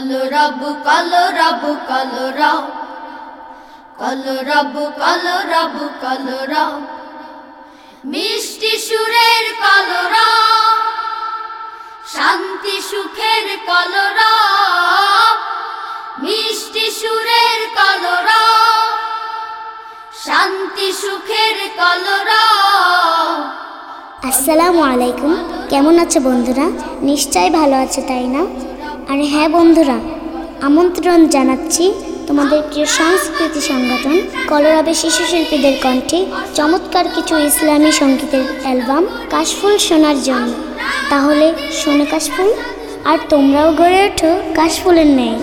কলো রব কলো রব কলো রব কলো রব কলো রব কলো রব মিষ্টি সুরের কলো রব শান্তি সুখের কলো মিষ্টি সুরের কলো রব শান্তি সুখের কলো আসসালামু আলাইকুম। কেমন আছে বন্ধুরা? নিশ্চয় ভালো আছে, তাই না? আর হ্যাঁ বন্ধুরা, আমন্ত্রণ জানাচ্ছি তোমাদের প্রিয় সংস্কৃতি সংগঠন কলরাবে শিশু শিল্পীদের কণ্ঠে চমৎকার কিছু ইসলামী সঙ্গীতের অ্যালবাম কাশফুল শোনার জন্য। তাহলে শোনে কাশফুল, আর তোমরাও গড়ে ওঠো কাশফুলের নেই